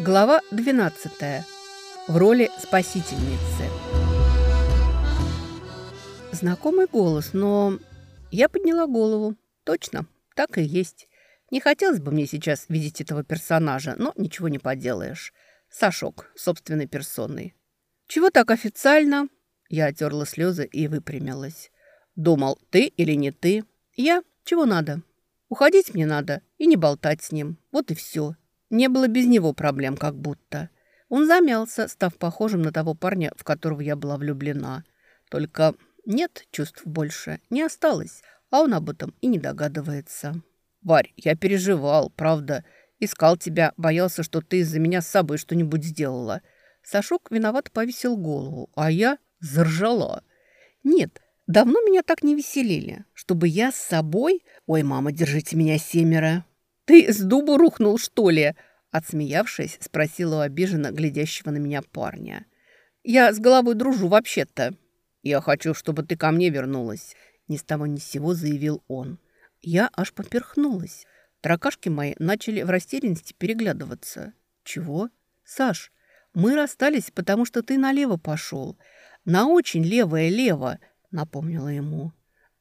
Глава 12. В роли спасительницы. Знакомый голос, но я подняла голову. Точно, так и есть. Не хотелось бы мне сейчас видеть этого персонажа, но ничего не поделаешь. Сашок, собственной персоной. Чего так официально? Я отерла слезы и выпрямилась. Думал, ты или не ты? Я? Чего надо? Уходить мне надо и не болтать с ним. Вот и все. Не было без него проблем как будто. Он замялся, став похожим на того парня, в которого я была влюблена. Только нет чувств больше, не осталось, а он об этом и не догадывается. «Варь, я переживал, правда. Искал тебя, боялся, что ты из-за меня с собой что-нибудь сделала». Сашок виноват повесил голову, а я заржала. «Нет, давно меня так не веселили, чтобы я с собой...» «Ой, мама, держите меня семеро!» «Ты с дубу рухнул, что ли?» Отсмеявшись, спросила у обиженно глядящего на меня парня. «Я с головой дружу вообще-то». «Я хочу, чтобы ты ко мне вернулась», — ни с того ни с сего заявил он. Я аж поперхнулась. Таракашки мои начали в растерянности переглядываться. «Чего? Саш, мы расстались, потому что ты налево пошел. На очень левое лево», — напомнила ему.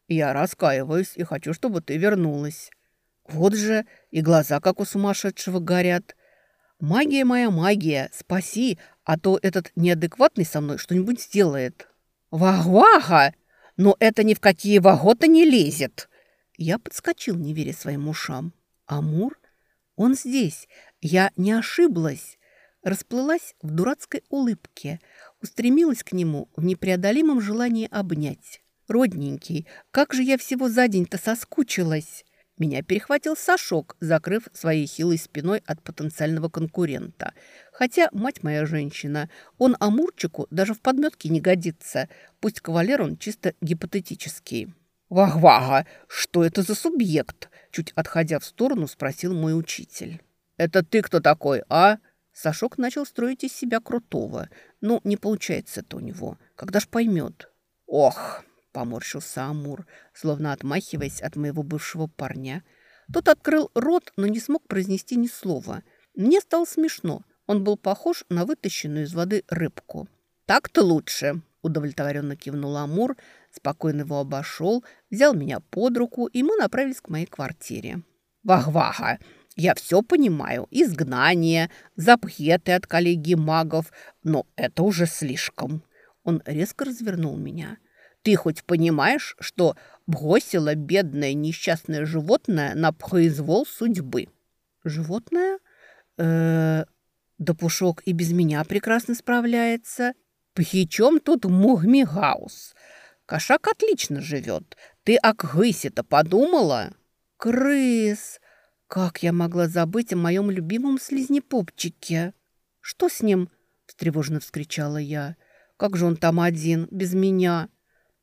«Я раскаиваюсь и хочу, чтобы ты вернулась». Вот же и глаза, как у сумасшедшего, горят. Магия моя магия, спаси, а то этот неадекватный со мной что-нибудь сделает. Вах-ваха! Но это ни в какие ваготы не лезет. Я подскочил, не веря своим ушам. Амур? Он здесь. Я не ошиблась. Расплылась в дурацкой улыбке, устремилась к нему в непреодолимом желании обнять. Родненький, как же я всего за день-то соскучилась. Меня перехватил Сашок, закрыв своей хилой спиной от потенциального конкурента. Хотя, мать моя женщина, он Амурчику даже в подметке не годится. Пусть кавалер он чисто гипотетический. «Вах-вага, что это за субъект?» Чуть отходя в сторону, спросил мой учитель. «Это ты кто такой, а?» Сашок начал строить из себя крутого. Ну, не получается это у него. Когда ж поймет? «Ох!» Поморщился Амур, словно отмахиваясь от моего бывшего парня. Тот открыл рот, но не смог произнести ни слова. Мне стало смешно. Он был похож на вытащенную из воды рыбку. «Так-то лучше», – удовлетворенно кивнул Амур, спокойно его обошел, взял меня под руку, и мы направились к моей квартире. «Вах-ваха! Я все понимаю. Изгнание, запхеты от коллеги магов, но это уже слишком». Он резко развернул меня – ты хоть понимаешь, что бросила бедное несчастное животное на произвол судьбы? Животное? Э да Пушок и без меня прекрасно справляется. Причем тут Мугмигаус? Кошак отлично живет. Ты о крысе-то подумала? Крыс! Как я могла забыть о моем любимом слизнепопчике? Что с ним? Встревоженно вскричала я. Как же он там один, без меня?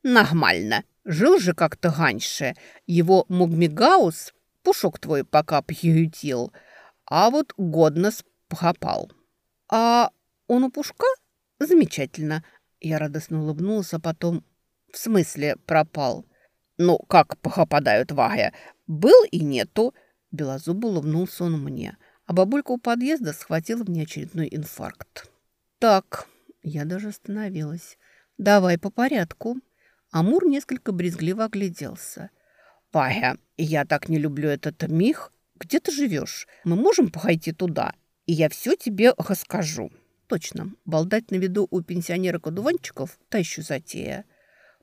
Нормально. Жил же как-то раньше. Его Мугмигаус, пушок твой пока приютил, а вот годно пропал. А он у пушка? Замечательно. Я радостно улыбнулась, а потом... В смысле пропал? Ну, как пропадают ваги? Был и нету. Белозуб улыбнулся он мне, а бабулька у подъезда схватила мне очередной инфаркт. Так, я даже остановилась. Давай по порядку. Амур несколько брезгливо огляделся. «Вая, я так не люблю этот мих. Где ты живешь? Мы можем пойти туда, и я все тебе расскажу». Точно, болтать на виду у пенсионерок-одуванчиков – та еще затея.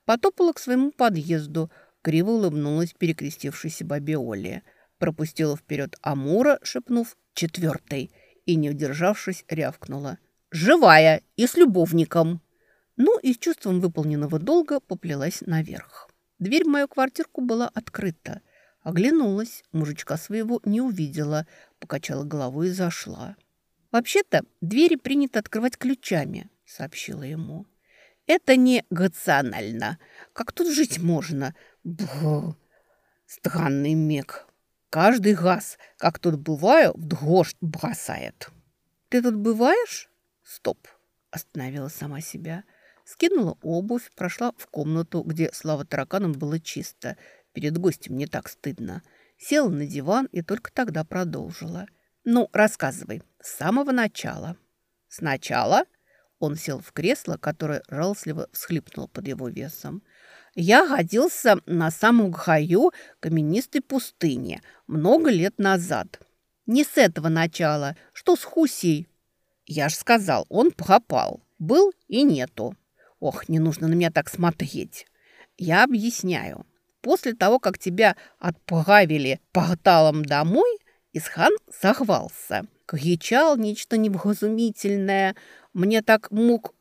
Потопала к своему подъезду, криво улыбнулась перекрестившейся бабе Оле. Пропустила вперед Амура, шепнув «четвертый», и, не удержавшись, рявкнула. «Живая и с любовником!» Ну и с чувством выполненного долга поплелась наверх. Дверь в мою квартирку была открыта. Оглянулась, мужичка своего не увидела, покачала головой и зашла. «Вообще-то двери принято открывать ключами», — сообщила ему. «Это не рационально. Как тут жить можно? Бу, странный мег. Каждый газ, как тут бываю, в дождь бросает». «Ты тут бываешь?» «Стоп!» — остановила сама себя. Скинула обувь, прошла в комнату, где, слава тараканам, было чисто. Перед гостем не так стыдно. Села на диван и только тогда продолжила. «Ну, рассказывай, с самого начала. Сначала он сел в кресло, которое жалостливо всхлипнуло под его весом. Я годился на самом краю каменистой пустыни много лет назад. Не с этого начала, что с Хусей. Я ж сказал, он пропал. Был и нету. Ох, не нужно на меня так смотреть. Я объясняю. После того, как тебя отправили порталом домой, Исхан сорвался. Кричал нечто невразумительное. Мне так мук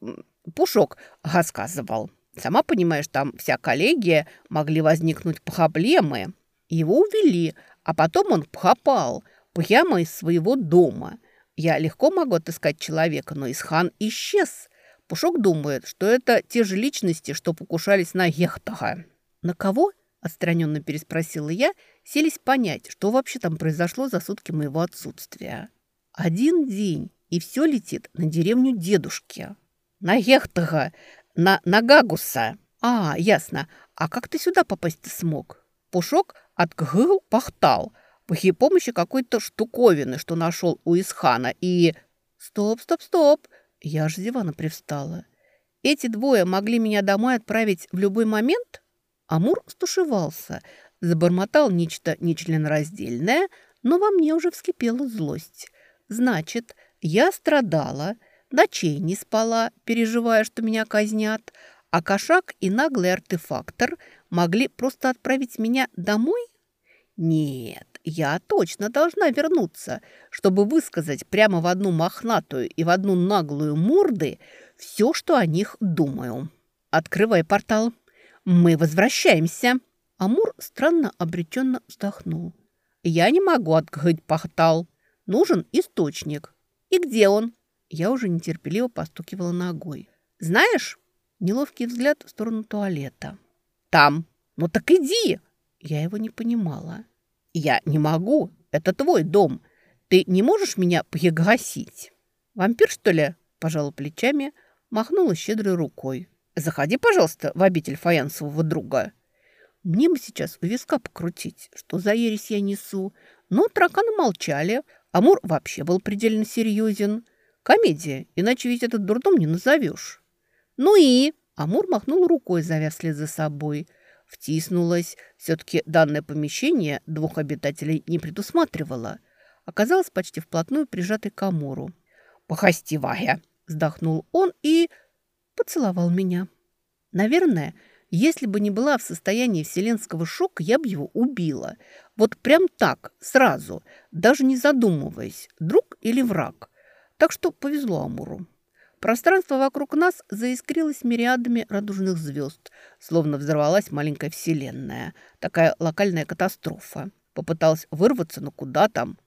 Пушок рассказывал. Сама понимаешь, там вся коллегия, могли возникнуть проблемы. Его увели, а потом он пропал прямо из своего дома. Я легко могу отыскать человека, но Исхан исчез. Пушок думает, что это те же личности, что покушались на Ехтага. «На кого?» – отстраненно переспросила я, селись понять, что вообще там произошло за сутки моего отсутствия. «Один день, и все летит на деревню дедушки». «На Ехтага! на Нагагуса. А, ясно. А как ты сюда попасть смог? Пушок открыл пахтал при помощи какой-то штуковины, что нашел у Исхана, и... Стоп, стоп, стоп. Я аж с дивана привстала. Эти двое могли меня домой отправить в любой момент? Амур стушевался, забормотал нечто нечленораздельное, но во мне уже вскипела злость. Значит, я страдала, Ночей не спала, переживая, что меня казнят, а кошак и наглый артефактор могли просто отправить меня домой? Нет, я точно должна вернуться, чтобы высказать прямо в одну мохнатую и в одну наглую морды все, что о них думаю. Открывай портал. Мы возвращаемся. Амур странно обреченно вздохнул. Я не могу открыть портал. Нужен источник. И где он? Я уже нетерпеливо постукивала ногой. «Знаешь?» Неловкий взгляд в сторону туалета. «Там! Ну так иди!» Я его не понимала. «Я не могу. Это твой дом. Ты не можешь меня пригласить?» «Вампир, что ли?» Пожала плечами, махнула щедрой рукой. «Заходи, пожалуйста, в обитель фаянсового друга». Мне бы сейчас у виска покрутить, что за ересь я несу. Но тараканы молчали. Амур вообще был предельно серьезен. Комедия, иначе ведь этот дурдом не назовешь. Ну и... Амур махнул рукой, след за собой. Втиснулась. Все-таки данное помещение двух обитателей не предусматривало. Оказалось почти вплотную прижатой к Амуру. «Похостивая!» – вздохнул он и поцеловал меня. Наверное, если бы не была в состоянии вселенского шока, я бы его убила. Вот прям так, сразу, даже не задумываясь, друг или враг. Так что повезло Амуру. Пространство вокруг нас заискрилось мириадами радужных звезд, словно взорвалась маленькая вселенная. Такая локальная катастрофа. Попыталась вырваться, но куда там?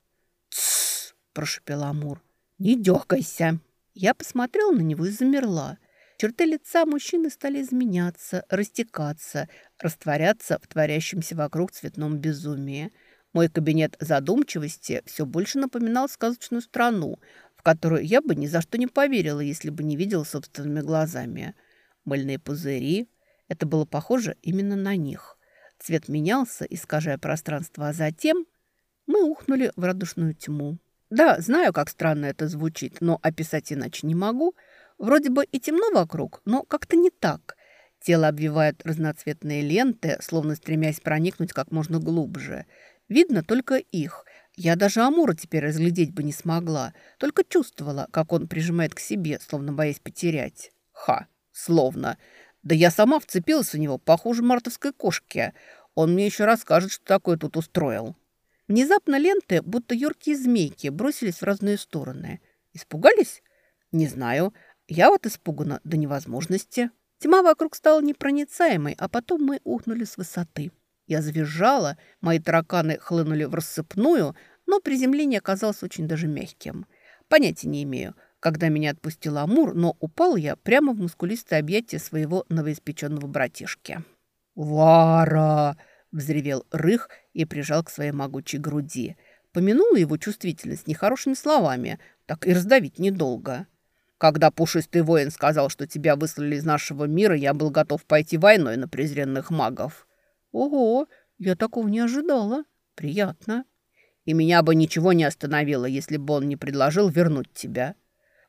«Тссс!» – прошепел Амур. «Не дергайся!» Я посмотрела на него и замерла. Черты лица мужчины стали изменяться, растекаться, растворяться в творящемся вокруг цветном безумии. Мой кабинет задумчивости все больше напоминал сказочную страну, которую я бы ни за что не поверила, если бы не видела собственными глазами. Мыльные пузыри – это было похоже именно на них. Цвет менялся, искажая пространство, а затем мы ухнули в радужную тьму. Да, знаю, как странно это звучит, но описать иначе не могу. Вроде бы и темно вокруг, но как-то не так. Тело обвивают разноцветные ленты, словно стремясь проникнуть как можно глубже. Видно только их – я даже Амура теперь разглядеть бы не смогла, только чувствовала, как он прижимает к себе, словно боясь потерять. Ха, словно. Да я сама вцепилась в него, похуже мартовской кошки. Он мне еще расскажет, что такое тут устроил. Внезапно ленты, будто юркие змейки, бросились в разные стороны. Испугались? Не знаю. Я вот испугана до невозможности. Тьма вокруг стала непроницаемой, а потом мы ухнули с высоты. Я завизжала, мои тараканы хлынули в рассыпную, но приземление оказалось очень даже мягким. Понятия не имею, когда меня отпустил Амур, но упал я прямо в мускулистое объятие своего новоиспеченного братишки. «Вара!» – взревел Рых и прижал к своей могучей груди. Помянула его чувствительность нехорошими словами, так и раздавить недолго. Когда пушистый воин сказал, что тебя выслали из нашего мира, я был готов пойти войной на презренных магов. Ого, я такого не ожидала. Приятно. И меня бы ничего не остановило, если бы он не предложил вернуть тебя.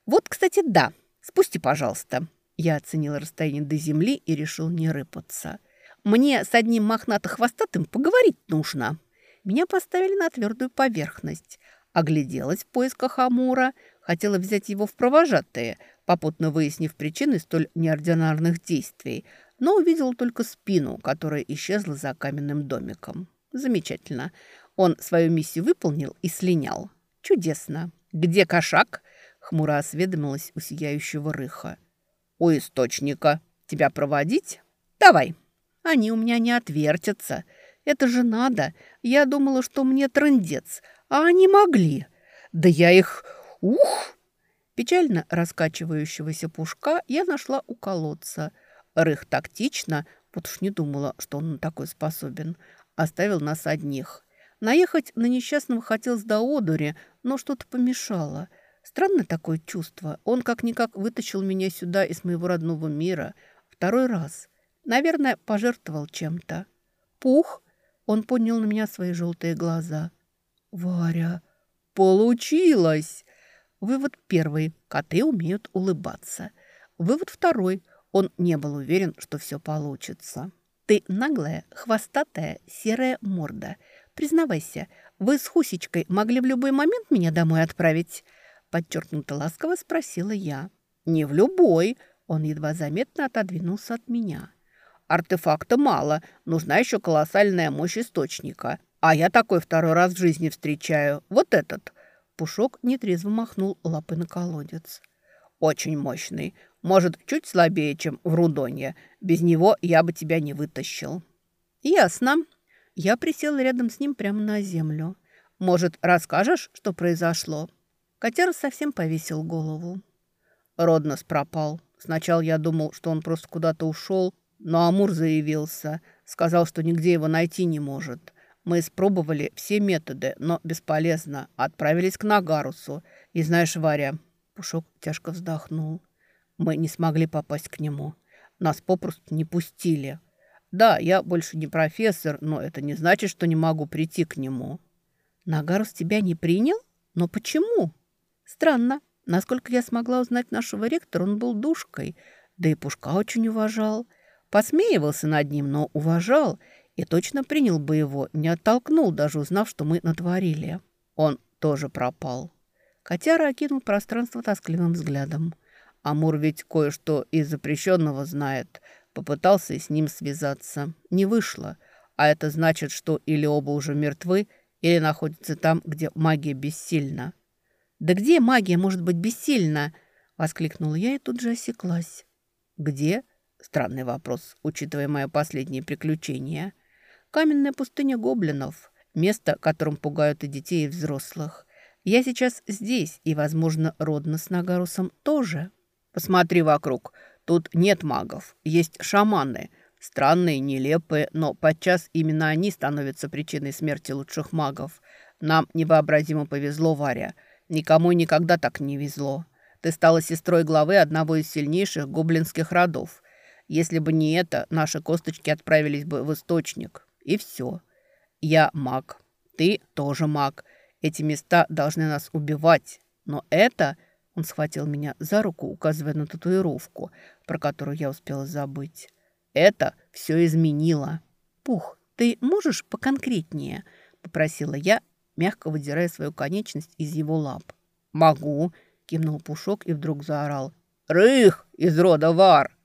Вот, кстати, да. Спусти, пожалуйста. Я оценила расстояние до земли и решил не рыпаться. Мне с одним мохнато-хвостатым поговорить нужно. Меня поставили на твердую поверхность. Огляделась в поисках Амура. Хотела взять его в провожатые, попутно выяснив причины столь неординарных действий, но увидела только спину, которая исчезла за каменным домиком. Замечательно. Он свою миссию выполнил и слинял. Чудесно. «Где кошак?» — хмуро осведомилась у сияющего рыха. «У источника. Тебя проводить? Давай». «Они у меня не отвертятся. Это же надо. Я думала, что мне трындец, а они могли. Да я их... Ух!» Печально раскачивающегося пушка я нашла у колодца. Рых тактично, вот уж не думала, что он на такой способен, оставил нас одних. Наехать на несчастного хотелось до одури, но что-то помешало. Странное такое чувство. Он как-никак вытащил меня сюда из моего родного мира. Второй раз. Наверное, пожертвовал чем-то. «Пух!» Он поднял на меня свои желтые глаза. «Варя, получилось!» Вывод первый. Коты умеют улыбаться. Вывод второй. Он не был уверен, что все получится. «Ты наглая, хвостатая, серая морда. Признавайся, вы с Хусечкой могли в любой момент меня домой отправить?» Подчеркнуто ласково спросила я. «Не в любой!» Он едва заметно отодвинулся от меня. «Артефакта мало, нужна еще колоссальная мощь источника. А я такой второй раз в жизни встречаю. Вот этот!» Пушок нетрезво махнул лапы на колодец. «Очень мощный. Может, чуть слабее, чем в Рудонье. Без него я бы тебя не вытащил». «Ясно», я присела рядом с ним прямо на землю. «Может, расскажешь, что произошло?» Котяра совсем повесил голову. Роднос пропал. Сначала я думал, что он просто куда-то ушел, но Амур заявился. Сказал, что нигде его найти не может. Мы испробовали все методы, но бесполезно. Отправились к Нагарусу. И знаешь, Варя, Пушок тяжко вздохнул. Мы не смогли попасть к нему. Нас попросту не пустили. Да, я больше не профессор, но это не значит, что не могу прийти к нему. Нагарус тебя не принял? Но почему? Странно. Насколько я смогла узнать нашего ректора, он был душкой, да и Пушка очень уважал. Посмеивался над ним, но уважал и точно принял бы его, не оттолкнул, даже узнав, что мы натворили. Он тоже пропал. Котяра окинул пространство тоскливым взглядом. Амур ведь кое-что из запрещенного знает. Попытался с ним связаться. Не вышло. А это значит, что или оба уже мертвы, или находятся там, где магия бессильна. «Да где магия может быть бессильна?» — воскликнула я и тут же осеклась. «Где?» — странный вопрос, учитывая мое последнее приключение. «Каменная пустыня гоблинов. Место, которым пугают и детей, и взрослых. Я сейчас здесь, и, возможно, родно с Нагарусом тоже. Посмотри вокруг. Тут нет магов, есть шаманы. Странные, нелепые, но подчас именно они становятся причиной смерти лучших магов. Нам невообразимо повезло, Варя. Никому никогда так не везло. Ты стала сестрой главы одного из сильнейших гоблинских родов. Если бы не это, наши косточки отправились бы в источник. И все. Я маг. Ты тоже маг. Эти места должны нас убивать. Но это он схватил меня за руку, указывая на татуировку, про которую я успела забыть. «Это все изменило». «Пух, ты можешь поконкретнее?» – попросила я, мягко выдирая свою конечность из его лап. «Могу», – кивнул Пушок и вдруг заорал. «Рых из рода Вар!»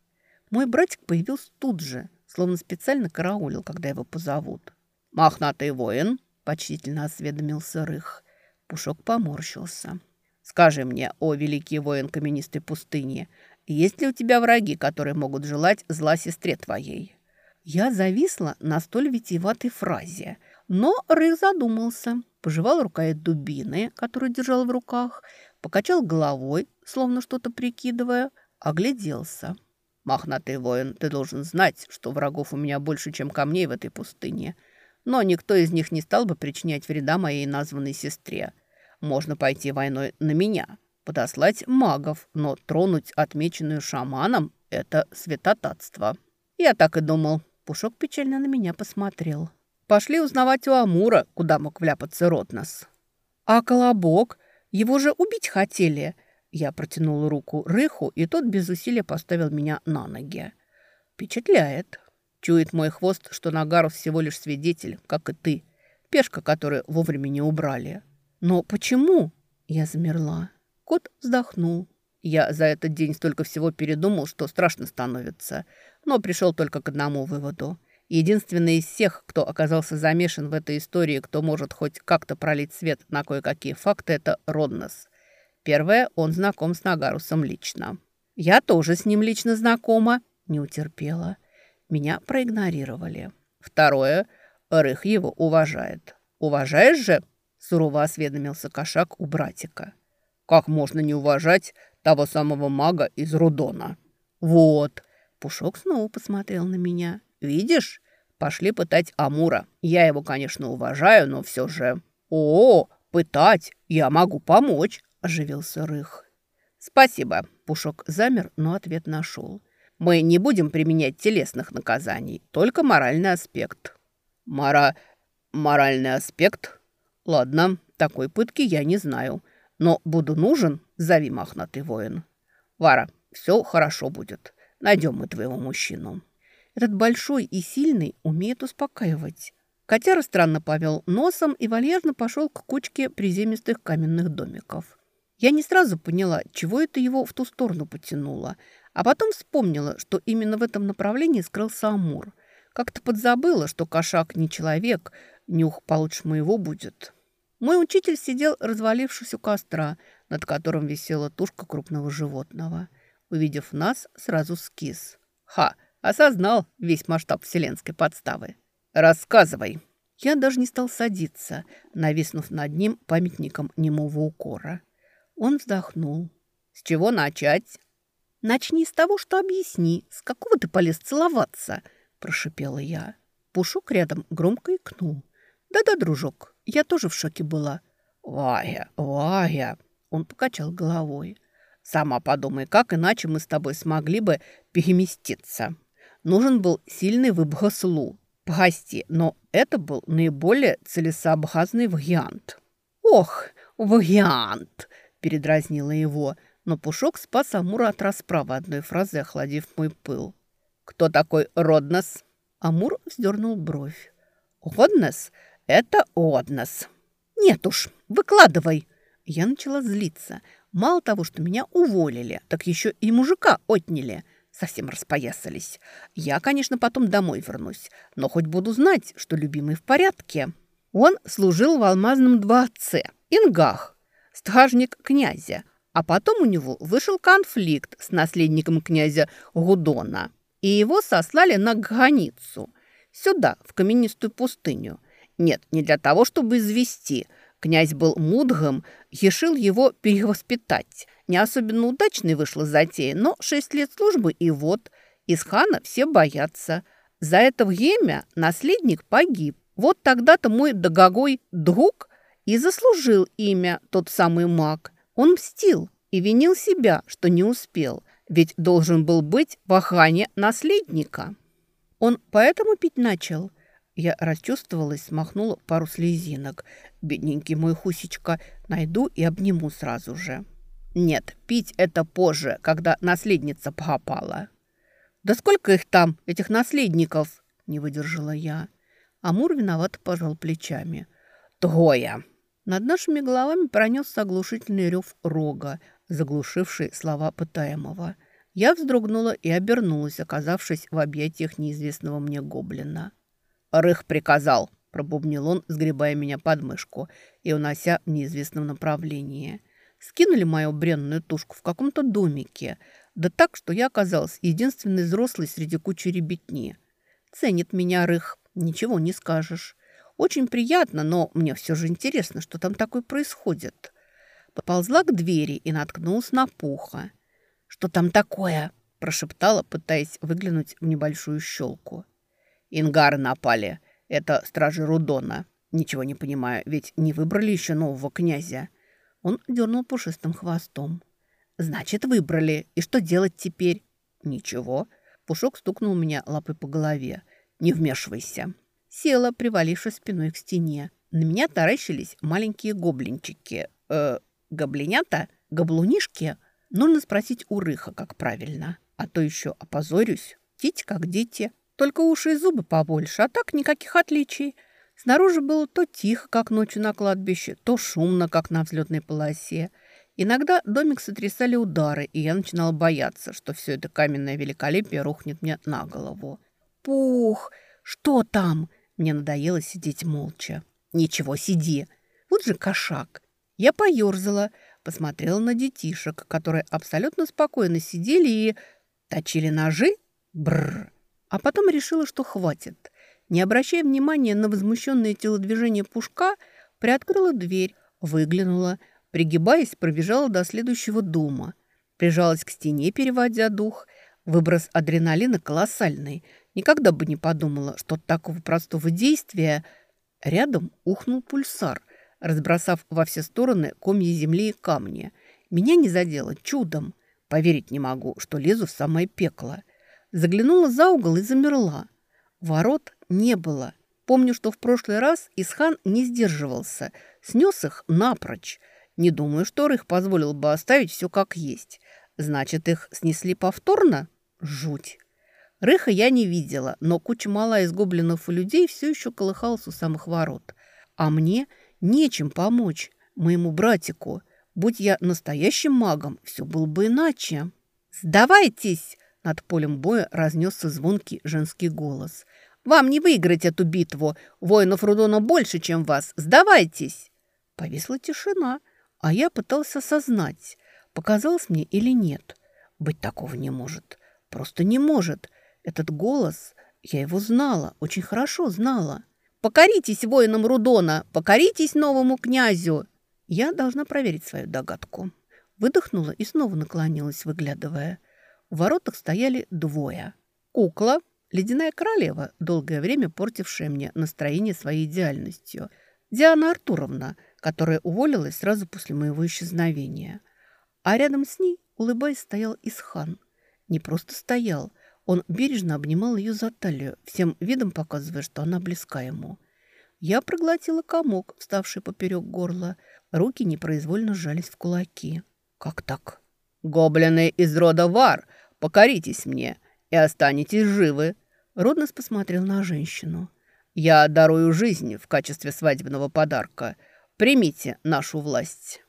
Мой братик появился тут же, словно специально караулил, когда его позовут. «Мохнатый воин», – почтительно осведомился Рых. Пушок поморщился. Скажи мне, о великий воин каменистой пустыни, есть ли у тебя враги, которые могут желать зла сестре твоей?» Я зависла на столь витиеватой фразе, но Рых задумался, пожевал рукоять дубины, которую держал в руках, покачал головой, словно что-то прикидывая, огляделся. «Мохнатый воин, ты должен знать, что врагов у меня больше, чем камней в этой пустыне, но никто из них не стал бы причинять вреда моей названной сестре. Можно пойти войной на меня, подослать магов, но тронуть отмеченную шаманом – это святотатство. Я так и думал. Пушок печально на меня посмотрел. пошли узнавать у Амура, куда мог вляпаться Ротнос. А Колобок? Его же убить хотели. Я протянул руку Рыху, и тот без усилия поставил меня на ноги. Впечатляет. Чует мой хвост, что Нагаров всего лишь свидетель, как и ты. Пешка, которую вовремя не убрали. Но почему? Я замерла. Кот вздохнул. Я за этот день столько всего передумал, что страшно становится. Но пришел только к одному выводу. Единственный из всех, кто оказался замешан в этой истории, кто может хоть как-то пролить свет на кое-какие факты, это Роднос. Первое, он знаком с Нагарусом лично. Я тоже с ним лично знакома, не утерпела. Меня проигнорировали. Второе, Рых его уважает. «Уважаешь же?» – сурово осведомился кошак у братика. «Как можно не уважать того самого мага из Рудона?» «Вот!» – Пушок снова посмотрел на меня. «Видишь? Пошли пытать Амура. Я его, конечно, уважаю, но все же...» «О, пытать! Я могу помочь!» – оживился Рых. «Спасибо!» – Пушок замер, но ответ нашел. «Мы не будем применять телесных наказаний, только моральный аспект». «Мора... моральный аспект?» «Ладно, такой пытки я не знаю. Но буду нужен, зови мохнатый воин. Вара, все хорошо будет. Найдем мы твоего мужчину». Этот большой и сильный умеет успокаивать. Котяра странно повел носом и вальяжно пошел к кучке приземистых каменных домиков. Я не сразу поняла, чего это его в ту сторону потянуло, а потом вспомнила, что именно в этом направлении скрылся Амур. Как-то подзабыла, что кошак не человек, нюх получше моего будет. Мой учитель сидел, развалившись у костра, над которым висела тушка крупного животного. Увидев нас, сразу скис. «Ха!» Осознал весь масштаб вселенской подставы. «Рассказывай!» Я даже не стал садиться, нависнув над ним памятником немого укора. Он вздохнул. «С чего начать?» «Начни с того, что объясни, с какого ты полез целоваться?» Прошипела я. Пушок рядом громко икнул. «Да-да, дружок, я тоже в шоке была». «Вая, Вая!» Он покачал головой. «Сама подумай, как иначе мы с тобой смогли бы переместиться?» нужен был сильный выброс лу. Прости, но это был наиболее целесообразный вариант. «Ох, вариант!» – передразнила его, но Пушок спас Амура от расправы одной фразы, охладив мой пыл. «Кто такой Роднос?» Амур вздернул бровь. «Роднос – это Роднос». «Нет уж, выкладывай!» Я начала злиться. Мало того, что меня уволили, так еще и мужика отняли – Совсем распоясались. Я, конечно, потом домой вернусь, но хоть буду знать, что любимый в порядке. Он служил в алмазном дворце, Ингах, стражник князя. А потом у него вышел конфликт с наследником князя Гудона. И его сослали на границу. Сюда, в каменистую пустыню. Нет, не для того, чтобы извести. Князь был мудгом, решил его перевоспитать – не особенно удачной вышла затея, но шесть лет службы и вот. Из хана все боятся. За это время наследник погиб. Вот тогда-то мой догогой друг и заслужил имя тот самый маг. Он мстил и винил себя, что не успел, ведь должен был быть в охране наследника. Он поэтому пить начал. Я расчувствовалась, смахнула пару слезинок. Бедненький мой Хусечка, найду и обниму сразу же. Нет, пить это позже, когда наследница пропала. Да сколько их там, этих наследников? Не выдержала я. Амур виновато пожал плечами. Трое. Над нашими головами пронесся оглушительный рев рога, заглушивший слова пытаемого. Я вздрогнула и обернулась, оказавшись в объятиях неизвестного мне гоблина. «Рых приказал», – пробубнил он, сгребая меня под мышку и унося в неизвестном направлении – Скинули мою бренную тушку в каком-то домике. Да так, что я оказалась единственной взрослой среди кучи ребятни. Ценит меня рых, ничего не скажешь. Очень приятно, но мне все же интересно, что там такое происходит. Поползла к двери и наткнулась на пуха. «Что там такое?» – прошептала, пытаясь выглянуть в небольшую щелку. «Ингары напали. Это стражи Рудона. Ничего не понимаю, ведь не выбрали еще нового князя». Он дернул пушистым хвостом. «Значит, выбрали. И что делать теперь?» «Ничего». Пушок стукнул меня лапой по голове. «Не вмешивайся». Села, привалившись спиной к стене. На меня таращились маленькие гоблинчики. Э, гоблинята? Габлунишки? Нужно спросить у Рыха, как правильно. А то еще опозорюсь. Дети как дети. Только уши и зубы побольше, а так никаких отличий. Снаружи было то тихо, как ночью на кладбище, то шумно, как на взлетной полосе. Иногда домик сотрясали удары, и я начинала бояться, что все это каменное великолепие рухнет мне на голову. «Пух! Что там?» Мне надоело сидеть молча. «Ничего, сиди. Вот же кошак». Я поерзала, посмотрела на детишек, которые абсолютно спокойно сидели и точили ножи. Бррр. А потом решила, что хватит. Не обращая внимания на возмущенное телодвижение Пушка, приоткрыла дверь, выглянула, пригибаясь, пробежала до следующего дома. Прижалась к стене, переводя дух. Выброс адреналина колоссальный. Никогда бы не подумала, что от такого простого действия рядом ухнул пульсар, разбросав во все стороны комья земли и камни. Меня не задело чудом. Поверить не могу, что лезу в самое пекло. Заглянула за угол и замерла. Ворот не было. Помню, что в прошлый раз Исхан не сдерживался, снес их напрочь. Не думаю, что Рых позволил бы оставить все как есть. Значит, их снесли повторно? Жуть. Рыха я не видела, но куча мала из гоблинов и людей все еще колыхалась у самых ворот. А мне нечем помочь, моему братику. Будь я настоящим магом, все было бы иначе. «Сдавайтесь!» Над полем боя разнесся звонкий женский голос. «Вам не выиграть эту битву! Воинов Рудона больше, чем вас! Сдавайтесь!» Повисла тишина, а я пытался осознать, показалось мне или нет. Быть такого не может. Просто не может. Этот голос, я его знала, очень хорошо знала. «Покоритесь воинам Рудона! Покоритесь новому князю!» Я должна проверить свою догадку. Выдохнула и снова наклонилась, выглядывая – в воротах стояли двое. Кукла, ледяная королева, долгое время портившая мне настроение своей идеальностью. Диана Артуровна, которая уволилась сразу после моего исчезновения. А рядом с ней, улыбаясь, стоял Исхан. Не просто стоял, он бережно обнимал ее за талию, всем видом показывая, что она близка ему. Я проглотила комок, вставший поперек горла. Руки непроизвольно сжались в кулаки. «Как так?» «Гоблины из рода Вар!» Покоритесь мне и останетесь живы». Роднос посмотрел на женщину. «Я дарую жизнь в качестве свадебного подарка. Примите нашу власть».